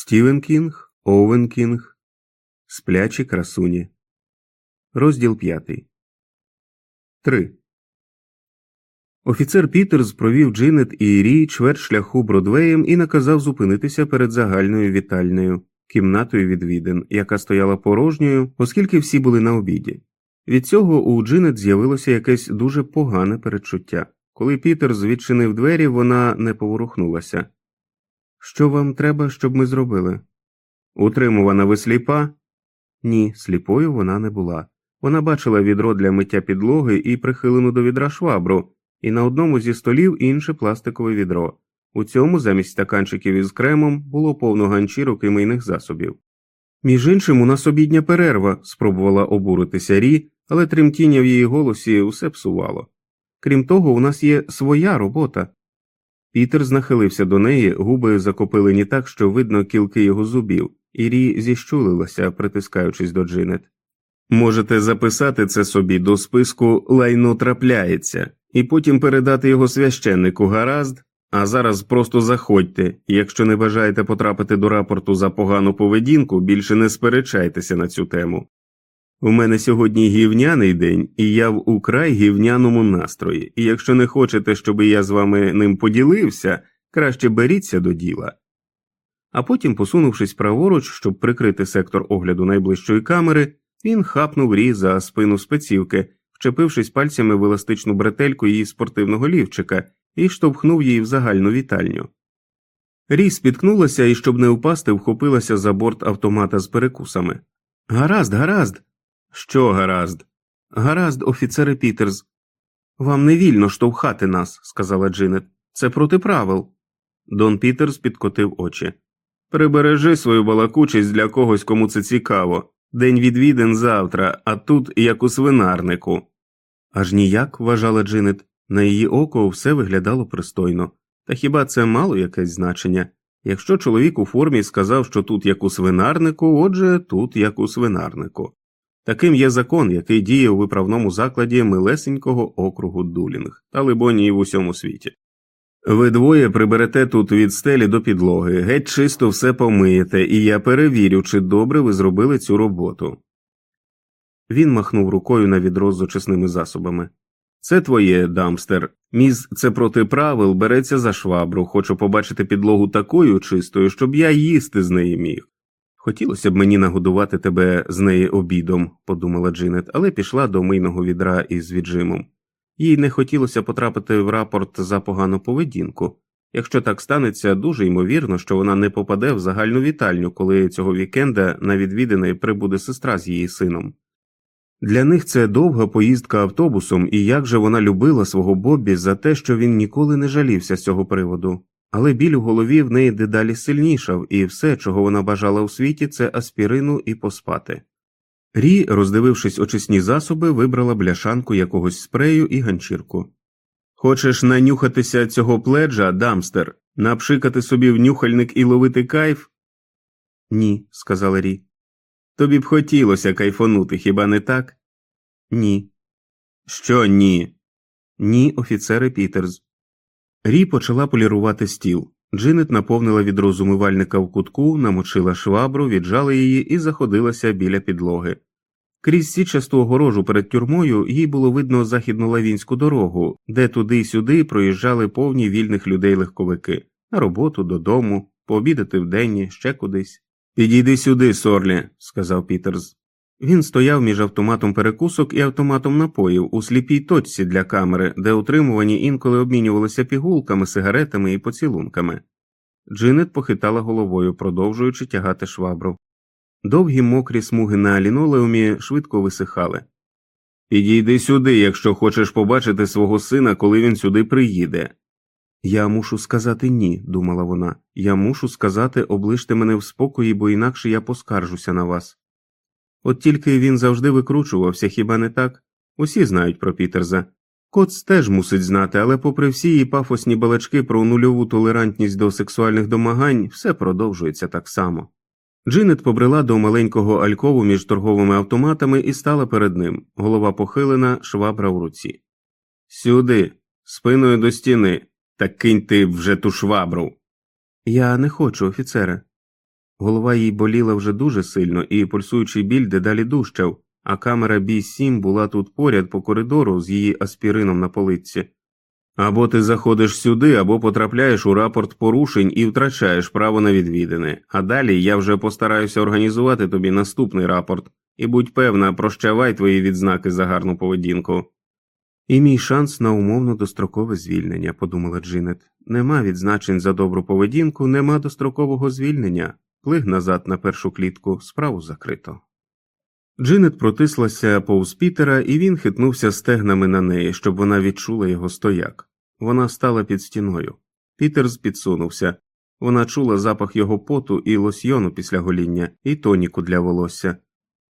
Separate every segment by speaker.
Speaker 1: Стівен Кінг, Оуен Кінг, Сплячі красуні. Розділ п'ятий. 3. Офіцер Пітерс провів Джинет і Рі чверть шляху Бродвеєм і наказав зупинитися перед загальною вітальною кімнатою відвідин, яка стояла порожньою, оскільки всі були на обіді. Від цього у Джинет з'явилося якесь дуже погане передчуття. Коли Пітерс відчинив двері, вона не поворухнулася. Що вам треба, щоб ми зробили? Утримувана ви сліпа? Ні, сліпою вона не була. Вона бачила відро для миття підлоги і прихилену до відра швабру, і на одному зі столів інше пластикове відро. У цьому, замість стаканчиків із кремом, було повно ганчірок і мийних засобів. Між іншим, у нас обідня перерва, спробувала обуритися Рі, але тремтіння в її голосі усе псувало. Крім того, у нас є своя робота. Пітер знахилився до неї, губи закопилені так, що видно кілки його зубів, і Рі зіщулилася, притискаючись до Джинет. Можете записати це собі до списку лайно трапляється, і потім передати його священнику гаразд, а зараз просто заходьте, якщо не бажаєте потрапити до рапорту за погану поведінку, більше не сперечайтеся на цю тему. У мене сьогодні гівняний день, і я в украй гівняному настрої, і якщо не хочете, щоб я з вами ним поділився, краще беріться до діла. А потім, посунувшись праворуч, щоб прикрити сектор огляду найближчої камери, він хапнув рі за спину спецівки, вчепившись пальцями в еластичну бретельку її спортивного лівчика і штовхнув її в загальну вітальню. Рі спіткнулася і, щоб не впасти, вхопилася за борт автомата з перекусами. Гаразд, гаразд. Що гаразд? Гаразд, офіцере Пітерс. Вам не вільно штовхати нас, сказала Джинет. Це проти правил. Дон Пітерс підкотив очі. Прибережи свою балакучість для когось, кому це цікаво. День відвідин завтра, а тут як у свинарнику. Аж ніяк, вважала Джинет, на її око все виглядало пристойно. Та хіба це мало якесь значення? Якщо чоловік у формі сказав, що тут як у свинарнику, отже, тут як у свинарнику. Таким є закон, який діє у виправному закладі милесенького округу Дулінг, та либоні і в усьому світі. Ви двоє приберете тут від стелі до підлоги, геть чисто все помиєте, і я перевірю, чи добре ви зробили цю роботу. Він махнув рукою на відро з очисними засобами. Це твоє, дамстер. Міз це проти правил береться за швабру, хочу побачити підлогу такою чистою, щоб я їсти з неї міг. Хотілося б мені нагодувати тебе з неї обідом, подумала Джинет, але пішла до мийного відра із віджимом. Їй не хотілося потрапити в рапорт за погану поведінку. Якщо так станеться, дуже ймовірно, що вона не попаде в загальну вітальню, коли цього вікенда на відвідини прибуде сестра з її сином. Для них це довга поїздка автобусом, і як же вона любила свого Боббі за те, що він ніколи не жалівся з цього приводу, але біль у голові в неї дедалі сильнішав, і все, чого вона бажала у світі, це аспірину і поспати. Рі, роздивившись очисні засоби, вибрала бляшанку якогось спрею і ганчірку. Хочеш нанюхатися цього пледжа, дамстер, напшикати собі в нюхальник і ловити кайф? Ні, сказала Рі. Тобі б хотілося кайфонути, хіба не так? Ні. Що ні? Ні, офіцере Пітерс. Рі почала полірувати стіл. Джинет наповнила відро з умивальника в кутку, намочила швабру, віджала її і заходилася біля підлоги. Крізь січасту огорожу перед тюрмою їй було видно західну лавінську дорогу, де туди й сюди проїжджали повні вільних людей легковики на роботу, додому, пообідати вдень, ще кудись. Підійди сюди, Сорлі, сказав Пітерс. Він стояв між автоматом перекусок і автоматом напоїв у сліпій точці для камери, де утримувані інколи обмінювалися пігулками, сигаретами і поцілунками. Джинет похитала головою, продовжуючи тягати швабру. Довгі мокрі смуги на лінолеумі швидко висихали. Підійди сюди, якщо хочеш побачити свого сина, коли він сюди приїде. Я мушу сказати ні, думала вона. Я мушу сказати, облиште мене в спокої, бо інакше я поскаржуся на вас. От тільки він завжди викручувався, хіба не так? Усі знають про Пітерза. Коц теж мусить знати, але, попри всі її пафосні балачки про нульову толерантність до сексуальних домагань, все продовжується так само. Джинет побрела до маленького алькову між торговими автоматами і стала перед ним, голова похилена, швабра в руці. Сюди, спиною до стіни, та кинь ти вже ту швабру. Я не хочу, офіцере. Голова їй боліла вже дуже сильно, і пульсуючий біль дедалі дужчав, а камера B7 була тут поряд по коридору з її аспірином на полиці. Або ти заходиш сюди, або потрапляєш у рапорт порушень і втрачаєш право на відвідини. А далі я вже постараюся організувати тобі наступний рапорт, і будь певна, прощавай твої відзнаки за гарну поведінку. І мій шанс на умовно дострокове звільнення, подумала Джинет. Нема відзначень за добру поведінку, нема дострокового звільнення. Плиг назад на першу клітку, справу закрито. Джинет протислася повз Пітера, і він хитнувся стегнами на неї, щоб вона відчула його стояк. Вона стала під стіною. Пітер підсунувся. Вона чула запах його поту і лосьйону після гоління, і тоніку для волосся.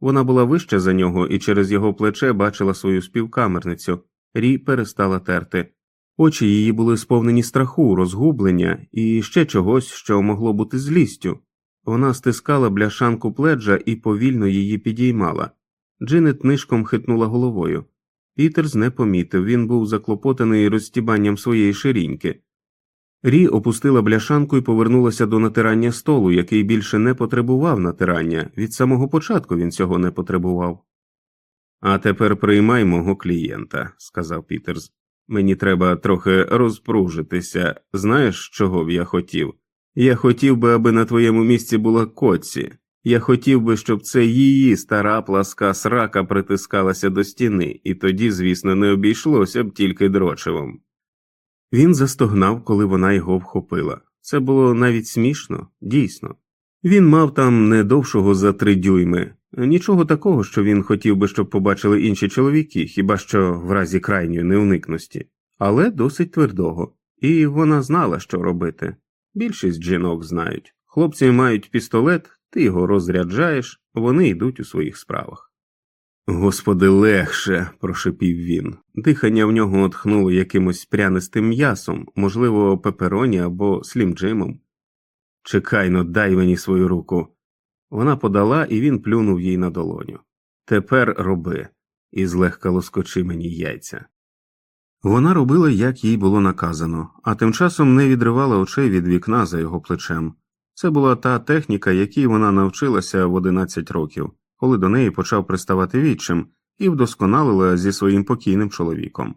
Speaker 1: Вона була вища за нього і через його плече бачила свою співкамерницю. Рі перестала терти. Очі її були сповнені страху, розгублення і ще чогось, що могло бути злістю. Вона стискала бляшанку пледжа і повільно її підіймала. Джинет нишком хитнула головою. Пітерс не помітив, він був заклопотаний розстібанням своєї ширіньки. Рі опустила бляшанку і повернулася до натирання столу, який більше не потребував натирання, від самого початку він цього не потребував. А тепер приймай мого клієнта, сказав Пітерс. Мені треба трохи розпружитися. Знаєш, чого б я хотів? Я хотів би, аби на твоєму місці була коці. Я хотів би, щоб це її стара пласка срака притискалася до стіни, і тоді, звісно, не обійшлося б тільки дрочевом. Він застогнав, коли вона його вхопила. Це було навіть смішно, дійсно. Він мав там не довшого за три дюйми, нічого такого, що він хотів би, щоб побачили інші чоловіки, хіба що в разі крайньої неуникності, але досить твердого, і вона знала, що робити. Більшість жінок знають. Хлопці мають пістолет, ти його розряджаєш, вони йдуть у своїх справах. Господи, легше, прошепів він. Дихання в нього отхнуло якимось прянистим м'ясом, можливо, пепероні або слімджимом. Чекайно, дай мені свою руку. Вона подала, і він плюнув їй на долоню. Тепер роби, і злегка лоскочи мені яйця. Вона робила, як їй було наказано, а тим часом не відривала очей від вікна за його плечем. Це була та техніка, якій вона навчилася в 11 років, коли до неї почав приставати відчим, і вдосконалила зі своїм покійним чоловіком.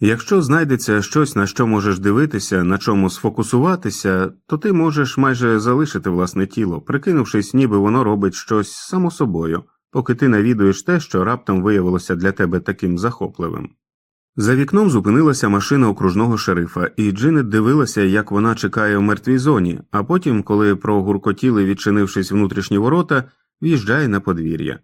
Speaker 1: Якщо знайдеться щось, на що можеш дивитися, на чому сфокусуватися, то ти можеш майже залишити власне тіло, прикинувшись, ніби воно робить щось само собою, поки ти навідуєш те, що раптом виявилося для тебе таким захопливим. За вікном зупинилася машина окружного шерифа, і Джинет дивилася, як вона чекає в мертвій зоні, а потім, коли прогуркотіли, відчинившись внутрішні ворота, в'їжджає на подвір'я.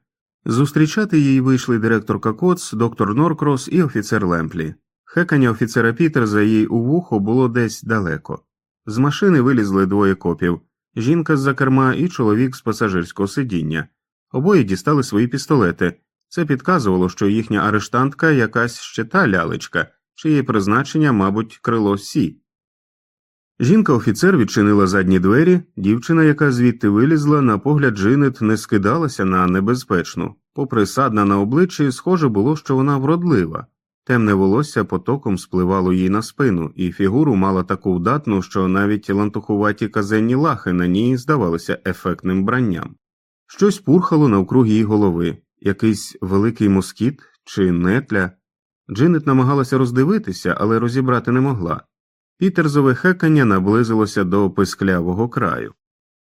Speaker 1: Зустрічати її вийшли директорка Коц, доктор Норкрос і офіцер Лемплі. Хекання офіцера Пітерза їй у вухо було десь далеко. З машини вилізли двоє копів жінка з за керма і чоловік з пасажирського сидіння. Обоє дістали свої пістолети. Це підказувало, що їхня арештантка якась ще та лялечка, чиє призначення, мабуть, крило Сі. Жінка офіцер відчинила задні двері, дівчина, яка звідти вилізла, на погляд Джинет не скидалася на небезпечну. Попри садна на обличчі, схоже було, що вона вродлива. Темне волосся потоком спливало їй на спину, і фігуру мала таку вдатну, що навіть лантухуваті казенні лахи на ній здавалися ефектним бранням. Щось пурхало навкруг її голови, якийсь великий москіт чи нетля. Джинет намагалася роздивитися, але розібрати не могла. Пітерзове хекання наблизилося до писклявого краю.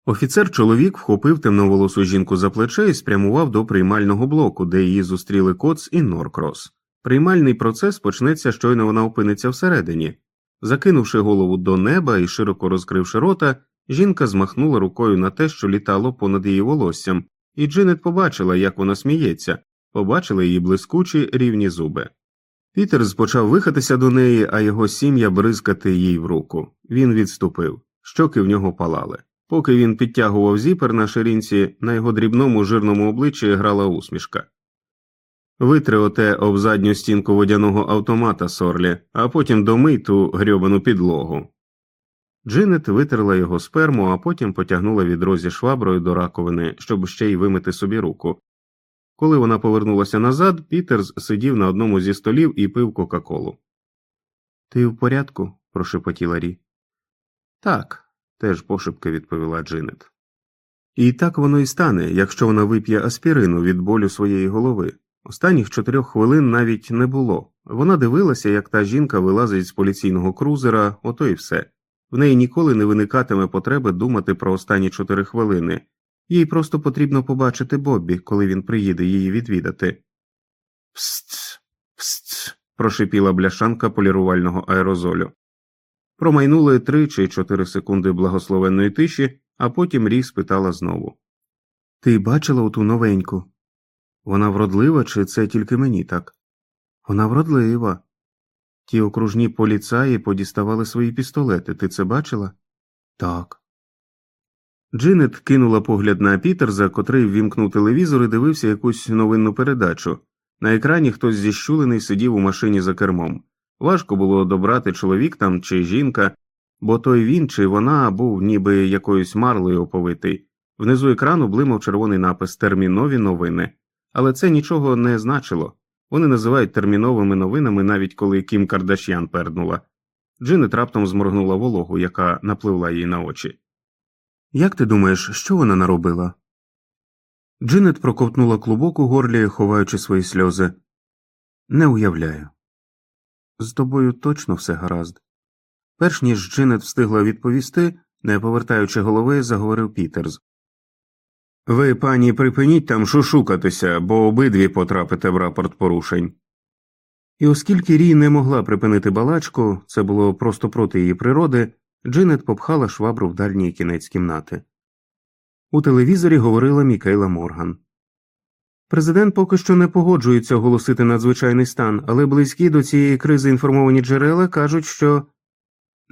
Speaker 1: Офіцер чоловік вхопив темноволосу жінку за плече і спрямував до приймального блоку, де її зустріли Коц і Норкрос. Приймальний процес почнеться, щойно вона опиниться всередині. Закинувши голову до неба і широко розкривши рота, жінка змахнула рукою на те, що літало понад її волоссям, і Джинет побачила, як вона сміється, побачила її блискучі рівні зуби. Пітерс почав вихатися до неї, а його сім'я бризкати їй в руку. Він відступив, щоки в нього палали. Поки він підтягував зіпер на ширинці, на його дрібному жирному обличчі грала усмішка. Витри оте об задню стінку водяного автомата Сорлі, а потім домий ту грьобану підлогу. Джинет витерла його сперму, а потім потягнула відро зі шваброю до раковини, щоб ще й вимити собі руку. Коли вона повернулася назад, Пітерс сидів на одному зі столів і пив Кока-Колу. Ти в порядку? прошепотіла Рі. Так, теж пошепки відповіла Джинет. І так воно і стане, якщо вона вип'є аспірину від болю своєї голови. Останніх чотирьох хвилин навіть не було. Вона дивилася, як та жінка вилазить з поліційного крузера, ото й все. В неї ніколи не виникатиме потреби думати про останні чотири хвилини. Їй просто потрібно побачити Боббі, коли він приїде її відвідати. Пст, пст, прошипіла бляшанка полірувального аерозолю. Промайнули три чи чотири секунди благословенної тиші, а потім Рі спитала знову Ти бачила оту новеньку? Вона вродлива, чи це тільки мені так? Вона вродлива. Ті окружні поліцаї подіставали свої пістолети. Ти це бачила? Так. Джинет кинула погляд на Пітерза, котрий ввімкнув телевізор і дивився якусь новинну передачу. На екрані хтось зіщулений сидів у машині за кермом. Важко було добрати чоловік там чи жінка, бо той він чи вона був ніби якоюсь марлею оповитий. Внизу екрану блимав червоний напис Термінові новини. Але це нічого не значило. Вони називають терміновими новинами навіть коли Кім Кардашян перднула. Джинет раптом зморгнула вологу, яка напливла їй на очі. Як ти думаєш, що вона наробила? Джинет проковтнула клубок у горлі, ховаючи свої сльози. Не уявляю. З тобою точно все гаразд. Перш ніж Джинет встигла відповісти, не повертаючи голови, заговорив Пітерс. Ви, пані, припиніть там шушукатися, бо обидві потрапите в рапорт порушень. І оскільки Рі не могла припинити балачку, це було просто проти її природи, Джинет попхала швабру в дальній кінець кімнати. У телевізорі говорила Мікейла Морган. Президент поки що не погоджується оголосити надзвичайний стан, але близькі до цієї кризи інформовані джерела кажуть, що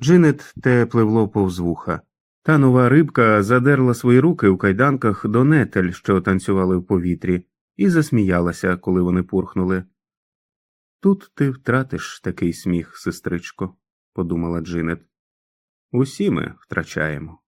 Speaker 1: Джинет те пливло повз вуха. Та нова рибка задерла свої руки у кайданках до нетель, що танцювали в повітрі, і засміялася, коли вони пурхнули. Тут ти втратиш такий сміх, сестричко, подумала Джинет. Усі ми втрачаємо.